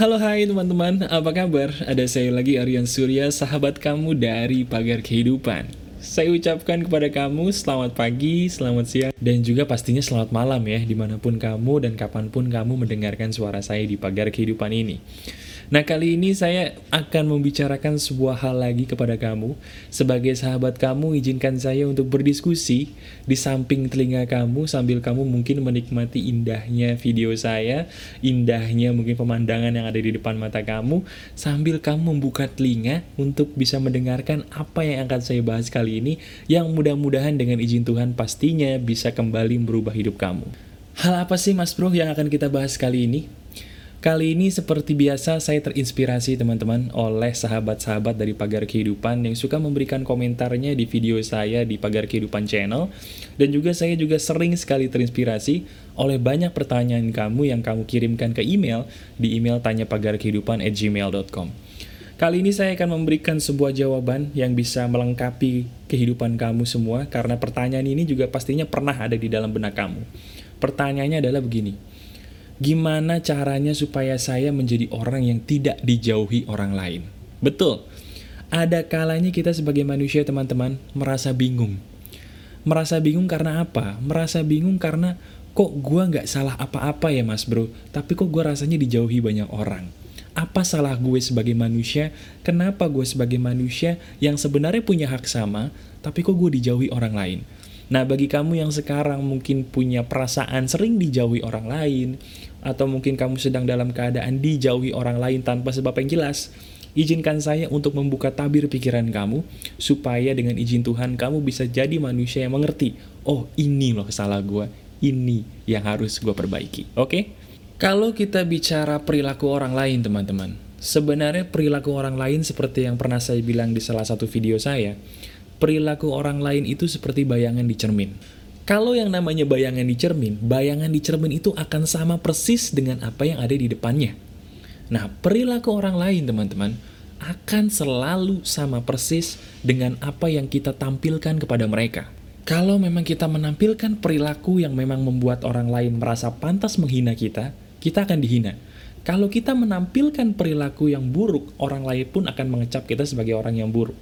Halo hai teman-teman, apa kabar? Ada saya lagi Aryan Surya, sahabat kamu dari Pagar Kehidupan. Saya ucapkan kepada kamu selamat pagi, selamat siang, dan juga pastinya selamat malam ya, di mana pun kamu dan kapan pun kamu mendengarkan suara saya di Pagar Kehidupan ini. Nah kali ini saya akan membicarakan sebuah hal lagi kepada kamu Sebagai sahabat kamu izinkan saya untuk berdiskusi Di samping telinga kamu sambil kamu mungkin menikmati indahnya video saya Indahnya mungkin pemandangan yang ada di depan mata kamu Sambil kamu membuka telinga untuk bisa mendengarkan apa yang akan saya bahas kali ini Yang mudah-mudahan dengan izin Tuhan pastinya bisa kembali merubah hidup kamu Hal apa sih mas bro yang akan kita bahas kali ini? Kali ini seperti biasa saya terinspirasi teman-teman oleh sahabat-sahabat dari Pagar Kehidupan yang suka memberikan komentarnya di video saya di Pagar Kehidupan channel dan juga saya juga sering sekali terinspirasi oleh banyak pertanyaan kamu yang kamu kirimkan ke email di email tanyapagarkehidupan@gmail.com. Kali ini saya akan memberikan sebuah jawaban yang bisa melengkapi kehidupan kamu semua karena pertanyaan ini juga pastinya pernah ada di dalam benak kamu. Pertanyaannya adalah begini gimana caranya supaya saya menjadi orang yang tidak dijauhi orang lain. Betul, ada kalanya kita sebagai manusia teman-teman merasa bingung. Merasa bingung karena apa? Merasa bingung karena kok gue nggak salah apa-apa ya mas bro, tapi kok gue rasanya dijauhi banyak orang. Apa salah gue sebagai manusia? Kenapa gue sebagai manusia yang sebenarnya punya hak sama, tapi kok gue dijauhi orang lain? Nah, bagi kamu yang sekarang mungkin punya perasaan sering dijauhi orang lain, atau mungkin kamu sedang dalam keadaan dijauhi orang lain tanpa sebab yang jelas, izinkan saya untuk membuka tabir pikiran kamu, supaya dengan izin Tuhan kamu bisa jadi manusia yang mengerti, oh ini loh salah gue, ini yang harus gue perbaiki, oke? Okay? Kalau kita bicara perilaku orang lain teman-teman, sebenarnya perilaku orang lain seperti yang pernah saya bilang di salah satu video saya, perilaku orang lain itu seperti bayangan di cermin. Kalau yang namanya bayangan di cermin, bayangan di cermin itu akan sama persis dengan apa yang ada di depannya. Nah, perilaku orang lain, teman-teman, akan selalu sama persis dengan apa yang kita tampilkan kepada mereka. Kalau memang kita menampilkan perilaku yang memang membuat orang lain merasa pantas menghina kita, kita akan dihina. Kalau kita menampilkan perilaku yang buruk, orang lain pun akan mengecap kita sebagai orang yang buruk.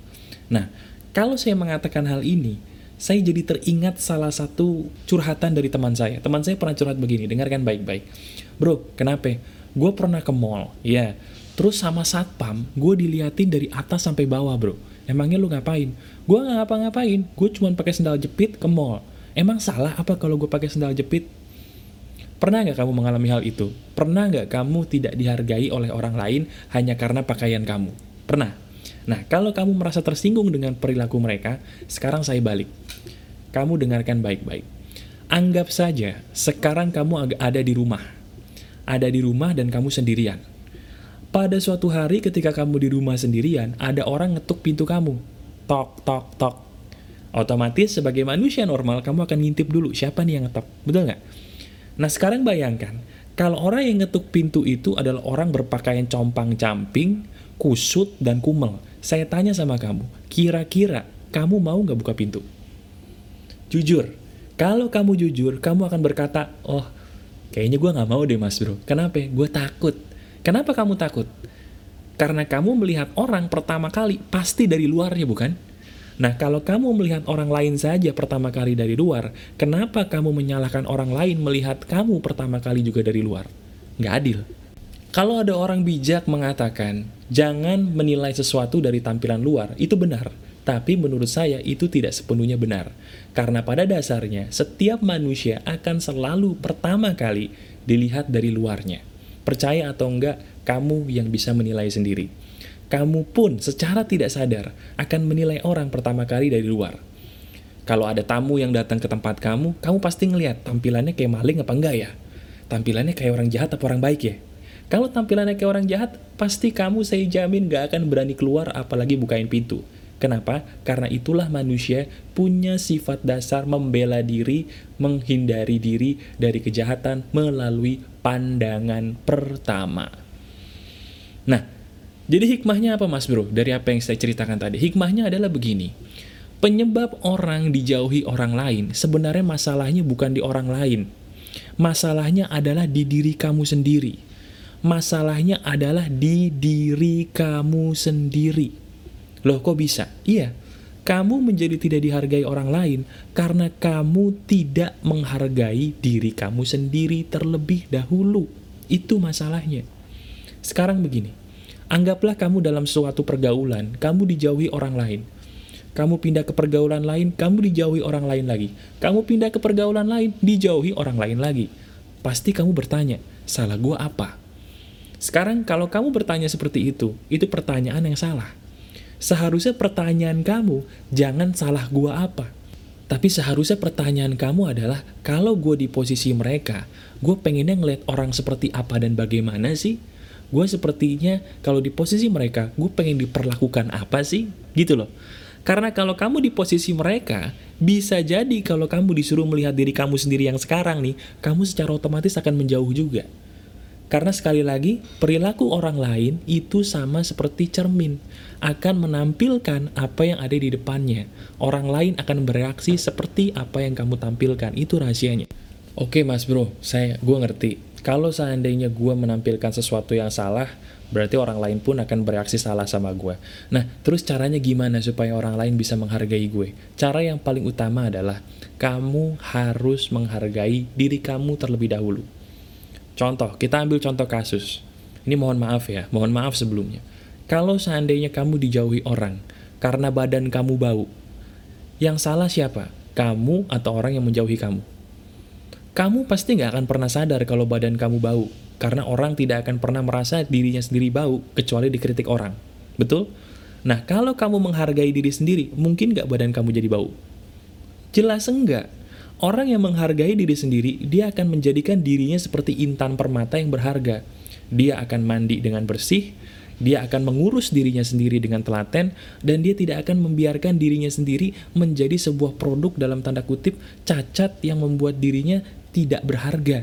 Nah, kalau saya mengatakan hal ini, saya jadi teringat salah satu curhatan dari teman saya. Teman saya pernah curhat begini, dengarkan baik-baik. Bro, kenapa? Gue pernah ke mall, ya. Terus sama satpam, gue diliatin dari atas sampai bawah, bro. Emangnya lu ngapain? Gue nggak ngapa-ngapain, gue cuma pakai sendal jepit ke mall. Emang salah apa kalau gue pakai sendal jepit? Pernah nggak kamu mengalami hal itu? Pernah nggak kamu tidak dihargai oleh orang lain hanya karena pakaian kamu? Pernah? Nah, kalau kamu merasa tersinggung dengan perilaku mereka, sekarang saya balik. Kamu dengarkan baik-baik. Anggap saja, sekarang kamu ada di rumah. Ada di rumah dan kamu sendirian. Pada suatu hari ketika kamu di rumah sendirian, ada orang ngetuk pintu kamu. Tok, tok, tok. Otomatis sebagai manusia normal, kamu akan ngintip dulu siapa nih yang ngetok. Betul nggak? Nah, sekarang bayangkan, kalau orang yang ngetuk pintu itu adalah orang berpakaian compang-camping, kusut, dan kumel. Saya tanya sama kamu, kira-kira kamu mau nggak buka pintu? Jujur, kalau kamu jujur, kamu akan berkata, oh, kayaknya gue nggak mau deh mas bro. Kenapa? Gue takut. Kenapa kamu takut? Karena kamu melihat orang pertama kali pasti dari luarnya, bukan? Nah, kalau kamu melihat orang lain saja pertama kali dari luar, kenapa kamu menyalahkan orang lain melihat kamu pertama kali juga dari luar? Nggak adil. Kalau ada orang bijak mengatakan, jangan menilai sesuatu dari tampilan luar, itu benar. Tapi menurut saya itu tidak sepenuhnya benar. Karena pada dasarnya, setiap manusia akan selalu pertama kali dilihat dari luarnya. Percaya atau enggak, kamu yang bisa menilai sendiri. Kamu pun secara tidak sadar akan menilai orang pertama kali dari luar. Kalau ada tamu yang datang ke tempat kamu, kamu pasti ngeliat tampilannya kayak maling apa enggak ya? Tampilannya kayak orang jahat apa orang baik ya? Kalau tampilannya kayak orang jahat, pasti kamu saya jamin gak akan berani keluar apalagi bukain pintu. Kenapa? Karena itulah manusia punya sifat dasar membela diri, menghindari diri dari kejahatan melalui pandangan pertama. Nah, jadi hikmahnya apa mas bro? Dari apa yang saya ceritakan tadi? Hikmahnya adalah begini. Penyebab orang dijauhi orang lain, sebenarnya masalahnya bukan di orang lain. Masalahnya adalah di diri kamu sendiri Masalahnya adalah di diri kamu sendiri. Loh kok bisa? Iya, kamu menjadi tidak dihargai orang lain karena kamu tidak menghargai diri kamu sendiri terlebih dahulu. Itu masalahnya. Sekarang begini, anggaplah kamu dalam suatu pergaulan, kamu dijauhi orang lain. Kamu pindah ke pergaulan lain, kamu dijauhi orang lain lagi. Kamu pindah ke pergaulan lain, dijauhi orang lain lagi. Pasti kamu bertanya, salah gua apa? Sekarang kalau kamu bertanya seperti itu, itu pertanyaan yang salah. Seharusnya pertanyaan kamu, jangan salah gua apa. Tapi seharusnya pertanyaan kamu adalah, kalau gue di posisi mereka, gue pengennya ngeliat orang seperti apa dan bagaimana sih? Gue sepertinya, kalau di posisi mereka, gue pengen diperlakukan apa sih? Gitu loh. Karena kalau kamu di posisi mereka, bisa jadi kalau kamu disuruh melihat diri kamu sendiri yang sekarang nih, kamu secara otomatis akan menjauh juga. Karena sekali lagi, perilaku orang lain itu sama seperti cermin, akan menampilkan apa yang ada di depannya. Orang lain akan bereaksi seperti apa yang kamu tampilkan, itu rahasianya. Oke mas bro, saya gue ngerti. Kalau seandainya gue menampilkan sesuatu yang salah, berarti orang lain pun akan bereaksi salah sama gue. Nah, terus caranya gimana supaya orang lain bisa menghargai gue? Cara yang paling utama adalah, kamu harus menghargai diri kamu terlebih dahulu. Contoh, kita ambil contoh kasus. Ini mohon maaf ya, mohon maaf sebelumnya. Kalau seandainya kamu dijauhi orang karena badan kamu bau, yang salah siapa? Kamu atau orang yang menjauhi kamu? Kamu pasti nggak akan pernah sadar kalau badan kamu bau, karena orang tidak akan pernah merasa dirinya sendiri bau, kecuali dikritik orang. Betul? Nah, kalau kamu menghargai diri sendiri, mungkin nggak badan kamu jadi bau? Jelas enggak. Orang yang menghargai diri sendiri, dia akan menjadikan dirinya seperti intan permata yang berharga. Dia akan mandi dengan bersih, dia akan mengurus dirinya sendiri dengan telaten, dan dia tidak akan membiarkan dirinya sendiri menjadi sebuah produk dalam tanda kutip cacat yang membuat dirinya tidak berharga.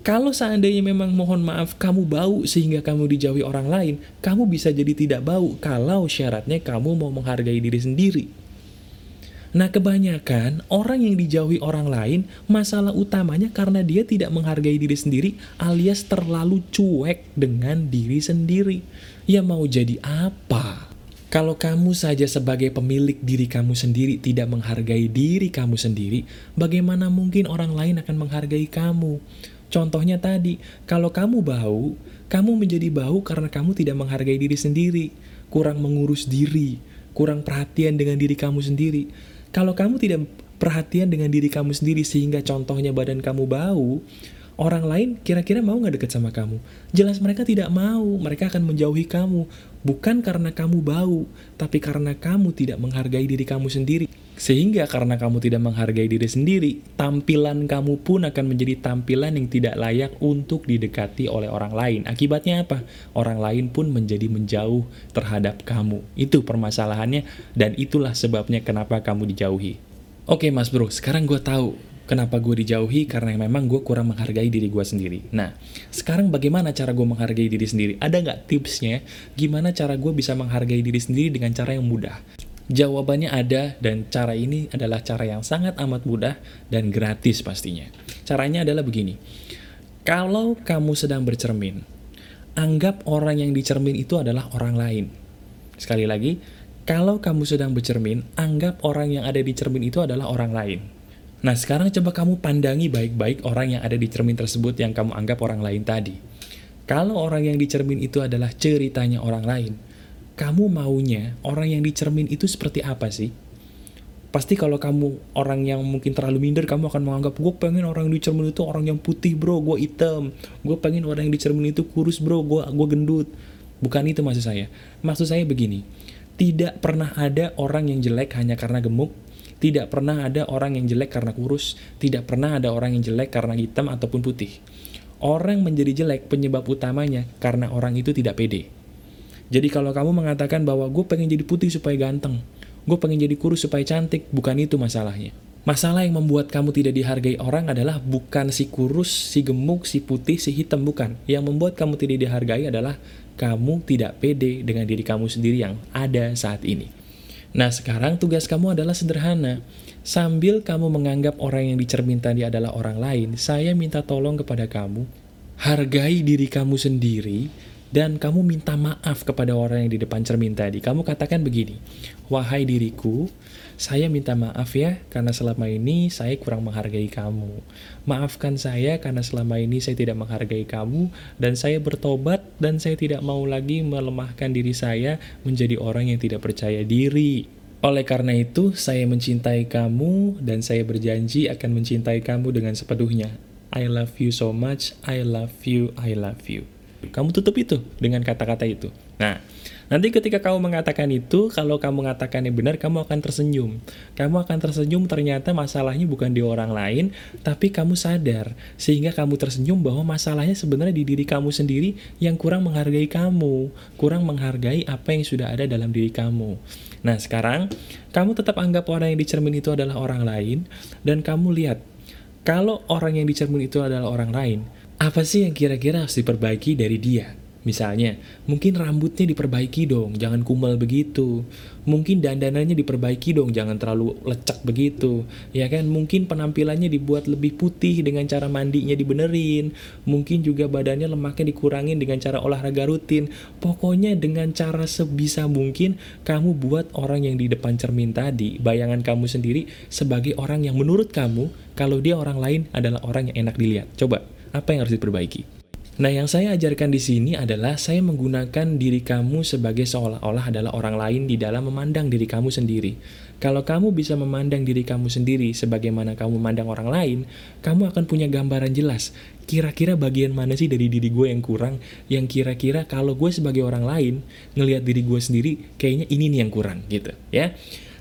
Kalau seandainya memang mohon maaf kamu bau sehingga kamu dijauhi orang lain, kamu bisa jadi tidak bau kalau syaratnya kamu mau menghargai diri sendiri. Nah kebanyakan orang yang dijauhi orang lain masalah utamanya karena dia tidak menghargai diri sendiri alias terlalu cuek dengan diri sendiri. Ya mau jadi apa? Kalau kamu saja sebagai pemilik diri kamu sendiri tidak menghargai diri kamu sendiri, bagaimana mungkin orang lain akan menghargai kamu? Contohnya tadi, kalau kamu bau, kamu menjadi bau karena kamu tidak menghargai diri sendiri, kurang mengurus diri, kurang perhatian dengan diri kamu sendiri. Kalau kamu tidak perhatian dengan diri kamu sendiri sehingga contohnya badan kamu bau, orang lain kira-kira mau nggak deket sama kamu? Jelas mereka tidak mau, mereka akan menjauhi kamu. Bukan karena kamu bau, tapi karena kamu tidak menghargai diri kamu sendiri. Sehingga karena kamu tidak menghargai diri sendiri, tampilan kamu pun akan menjadi tampilan yang tidak layak untuk didekati oleh orang lain. Akibatnya apa? Orang lain pun menjadi menjauh terhadap kamu. Itu permasalahannya dan itulah sebabnya kenapa kamu dijauhi. Oke mas bro, sekarang gue tahu kenapa gue dijauhi karena memang gue kurang menghargai diri gue sendiri. Nah, sekarang bagaimana cara gue menghargai diri sendiri? Ada nggak tipsnya gimana cara gue bisa menghargai diri sendiri dengan cara yang mudah? Jawabannya ada dan cara ini adalah cara yang sangat amat mudah dan gratis pastinya. Caranya adalah begini. Kalau kamu sedang bercermin, anggap orang yang dicermin itu adalah orang lain. Sekali lagi, kalau kamu sedang bercermin, anggap orang yang ada di cermin itu adalah orang lain. Nah, sekarang coba kamu pandangi baik-baik orang yang ada di cermin tersebut yang kamu anggap orang lain tadi. Kalau orang yang di cermin itu adalah ceritanya orang lain, kamu maunya orang yang dicermin itu seperti apa sih? Pasti kalau kamu orang yang mungkin terlalu minder, kamu akan menganggap, gue pengen orang yang dicermin itu orang yang putih bro, gue hitam. Gue pengen orang yang dicermin itu kurus bro, gue gua gendut. Bukan itu maksud saya. Maksud saya begini, tidak pernah ada orang yang jelek hanya karena gemuk, tidak pernah ada orang yang jelek karena kurus, tidak pernah ada orang yang jelek karena hitam ataupun putih. Orang menjadi jelek penyebab utamanya karena orang itu tidak pede. Jadi kalau kamu mengatakan bahwa gue pengen jadi putih supaya ganteng, gue pengen jadi kurus supaya cantik, bukan itu masalahnya. Masalah yang membuat kamu tidak dihargai orang adalah bukan si kurus, si gemuk, si putih, si hitam, bukan. Yang membuat kamu tidak dihargai adalah kamu tidak pede dengan diri kamu sendiri yang ada saat ini. Nah sekarang tugas kamu adalah sederhana. Sambil kamu menganggap orang yang dicermin tadi adalah orang lain, saya minta tolong kepada kamu, hargai diri kamu sendiri dan kamu minta maaf kepada orang yang di depan cermin tadi. Kamu katakan begini, wahai diriku, saya minta maaf ya karena selama ini saya kurang menghargai kamu. Maafkan saya karena selama ini saya tidak menghargai kamu dan saya bertobat dan saya tidak mau lagi melemahkan diri saya menjadi orang yang tidak percaya diri. Oleh karena itu, saya mencintai kamu dan saya berjanji akan mencintai kamu dengan sepenuhnya. I love you so much, I love you, I love you. Kamu tutup itu dengan kata-kata itu. Nah, nanti ketika kamu mengatakan itu, kalau kamu mengatakannya benar, kamu akan tersenyum. Kamu akan tersenyum ternyata masalahnya bukan di orang lain, tapi kamu sadar. Sehingga kamu tersenyum bahwa masalahnya sebenarnya di diri kamu sendiri yang kurang menghargai kamu. Kurang menghargai apa yang sudah ada dalam diri kamu. Nah, sekarang kamu tetap anggap orang yang dicermin itu adalah orang lain, dan kamu lihat, kalau orang yang dicermin itu adalah orang lain, apa sih yang kira-kira harus diperbaiki dari dia? Misalnya, mungkin rambutnya diperbaiki dong, jangan kumal begitu. Mungkin dandanannya diperbaiki dong, jangan terlalu lecek begitu. Ya kan, mungkin penampilannya dibuat lebih putih dengan cara mandinya dibenerin. Mungkin juga badannya lemaknya dikurangin dengan cara olahraga rutin. Pokoknya dengan cara sebisa mungkin kamu buat orang yang di depan cermin tadi, bayangan kamu sendiri sebagai orang yang menurut kamu, kalau dia orang lain adalah orang yang enak dilihat. Coba, apa yang harus diperbaiki? Nah, yang saya ajarkan di sini adalah saya menggunakan diri kamu sebagai seolah-olah adalah orang lain di dalam memandang diri kamu sendiri. Kalau kamu bisa memandang diri kamu sendiri sebagaimana kamu memandang orang lain, kamu akan punya gambaran jelas. Kira-kira bagian mana sih dari diri gue yang kurang, yang kira-kira kalau gue sebagai orang lain, ngelihat diri gue sendiri, kayaknya ini nih yang kurang, gitu, ya.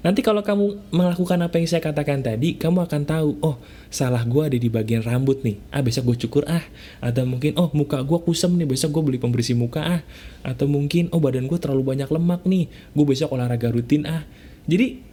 Nanti kalau kamu melakukan apa yang saya katakan tadi, kamu akan tahu, oh salah gue ada di bagian rambut nih, ah besok gue cukur ah. Atau mungkin, oh muka gue kusam nih, besok gue beli pembersih muka ah. Atau mungkin, oh badan gue terlalu banyak lemak nih, gue besok olahraga rutin ah. Jadi,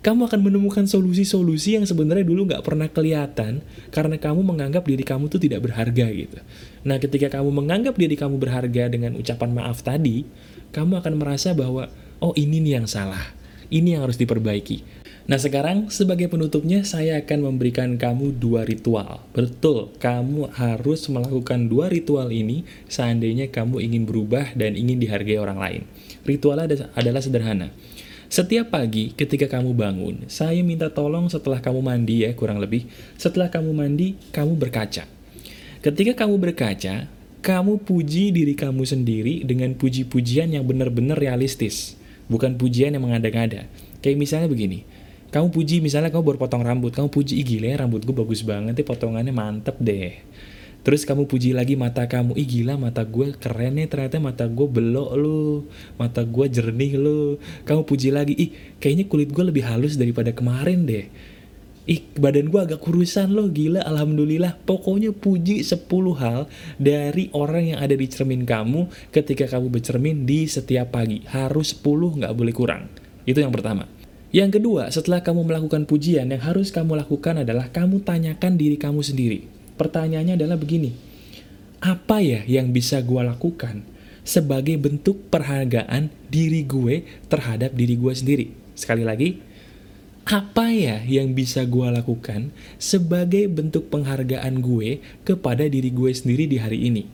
kamu akan menemukan solusi-solusi yang sebenarnya dulu nggak pernah kelihatan karena kamu menganggap diri kamu tuh tidak berharga gitu. Nah, ketika kamu menganggap diri kamu berharga dengan ucapan maaf tadi, kamu akan merasa bahwa, oh ini nih yang salah ini yang harus diperbaiki. Nah sekarang sebagai penutupnya saya akan memberikan kamu dua ritual. Betul, kamu harus melakukan dua ritual ini seandainya kamu ingin berubah dan ingin dihargai orang lain. Ritual adalah sederhana. Setiap pagi ketika kamu bangun, saya minta tolong setelah kamu mandi ya kurang lebih. Setelah kamu mandi, kamu berkaca. Ketika kamu berkaca, kamu puji diri kamu sendiri dengan puji-pujian yang benar-benar realistis bukan pujian yang mengada-ngada. Kayak misalnya begini, kamu puji misalnya kamu baru potong rambut, kamu puji, ih gila ya rambut gue bagus banget, nih potongannya mantep deh. Terus kamu puji lagi mata kamu, ih gila mata gue keren nih ternyata mata gue belok lu, mata gue jernih lu. Kamu puji lagi, ih kayaknya kulit gue lebih halus daripada kemarin deh ih badan gue agak kurusan loh gila alhamdulillah. Pokoknya puji 10 hal dari orang yang ada di cermin kamu ketika kamu bercermin di setiap pagi. Harus 10 nggak boleh kurang. Itu yang pertama. Yang kedua setelah kamu melakukan pujian yang harus kamu lakukan adalah kamu tanyakan diri kamu sendiri. Pertanyaannya adalah begini. Apa ya yang bisa gue lakukan sebagai bentuk perhargaan diri gue terhadap diri gue sendiri? Sekali lagi apa ya yang bisa gue lakukan sebagai bentuk penghargaan gue kepada diri gue sendiri di hari ini?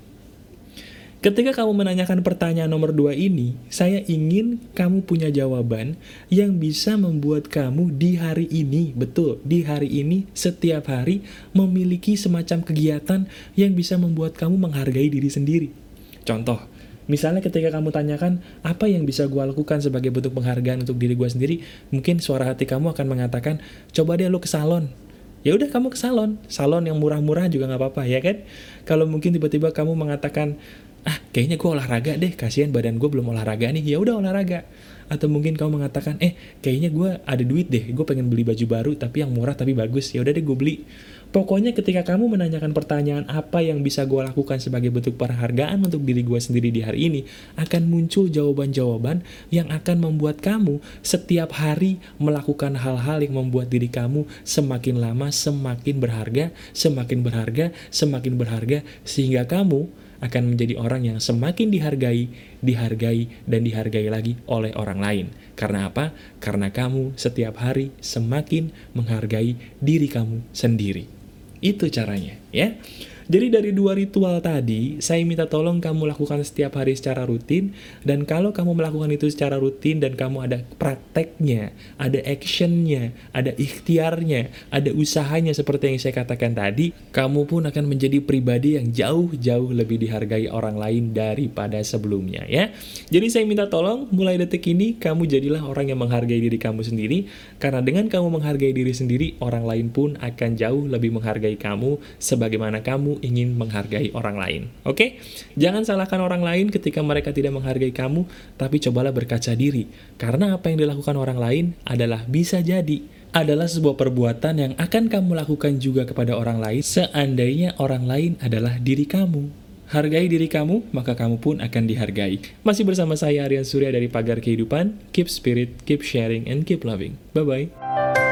Ketika kamu menanyakan pertanyaan nomor dua ini, saya ingin kamu punya jawaban yang bisa membuat kamu di hari ini, betul, di hari ini, setiap hari, memiliki semacam kegiatan yang bisa membuat kamu menghargai diri sendiri. Contoh, Misalnya ketika kamu tanyakan, apa yang bisa gue lakukan sebagai bentuk penghargaan untuk diri gue sendiri, mungkin suara hati kamu akan mengatakan, coba deh lu ke salon. Ya udah kamu ke salon, salon yang murah-murah juga nggak apa-apa ya kan? Kalau mungkin tiba-tiba kamu mengatakan, ah kayaknya gue olahraga deh, kasihan badan gue belum olahraga nih, ya udah olahraga. Atau mungkin kamu mengatakan, eh kayaknya gue ada duit deh, gue pengen beli baju baru tapi yang murah tapi bagus, ya udah deh gue beli. Pokoknya ketika kamu menanyakan pertanyaan apa yang bisa gue lakukan sebagai bentuk penghargaan untuk diri gue sendiri di hari ini, akan muncul jawaban-jawaban yang akan membuat kamu setiap hari melakukan hal-hal yang membuat diri kamu semakin lama semakin berharga, semakin berharga, semakin berharga, sehingga kamu akan menjadi orang yang semakin dihargai, dihargai, dan dihargai lagi oleh orang lain. Karena apa? Karena kamu setiap hari semakin menghargai diri kamu sendiri. Itu caranya, ya. Jadi dari dua ritual tadi, saya minta tolong kamu lakukan setiap hari secara rutin, dan kalau kamu melakukan itu secara rutin dan kamu ada prakteknya, ada actionnya, ada ikhtiarnya, ada usahanya seperti yang saya katakan tadi, kamu pun akan menjadi pribadi yang jauh-jauh lebih dihargai orang lain daripada sebelumnya ya. Jadi saya minta tolong mulai detik ini kamu jadilah orang yang menghargai diri kamu sendiri, karena dengan kamu menghargai diri sendiri, orang lain pun akan jauh lebih menghargai kamu sebagaimana kamu ingin menghargai orang lain. Oke? Jangan salahkan orang lain ketika mereka tidak menghargai kamu, tapi cobalah berkaca diri. Karena apa yang dilakukan orang lain adalah bisa jadi adalah sebuah perbuatan yang akan kamu lakukan juga kepada orang lain seandainya orang lain adalah diri kamu. Hargai diri kamu, maka kamu pun akan dihargai. Masih bersama saya Aryan Surya dari Pagar Kehidupan. Keep spirit, keep sharing, and keep loving. Bye-bye.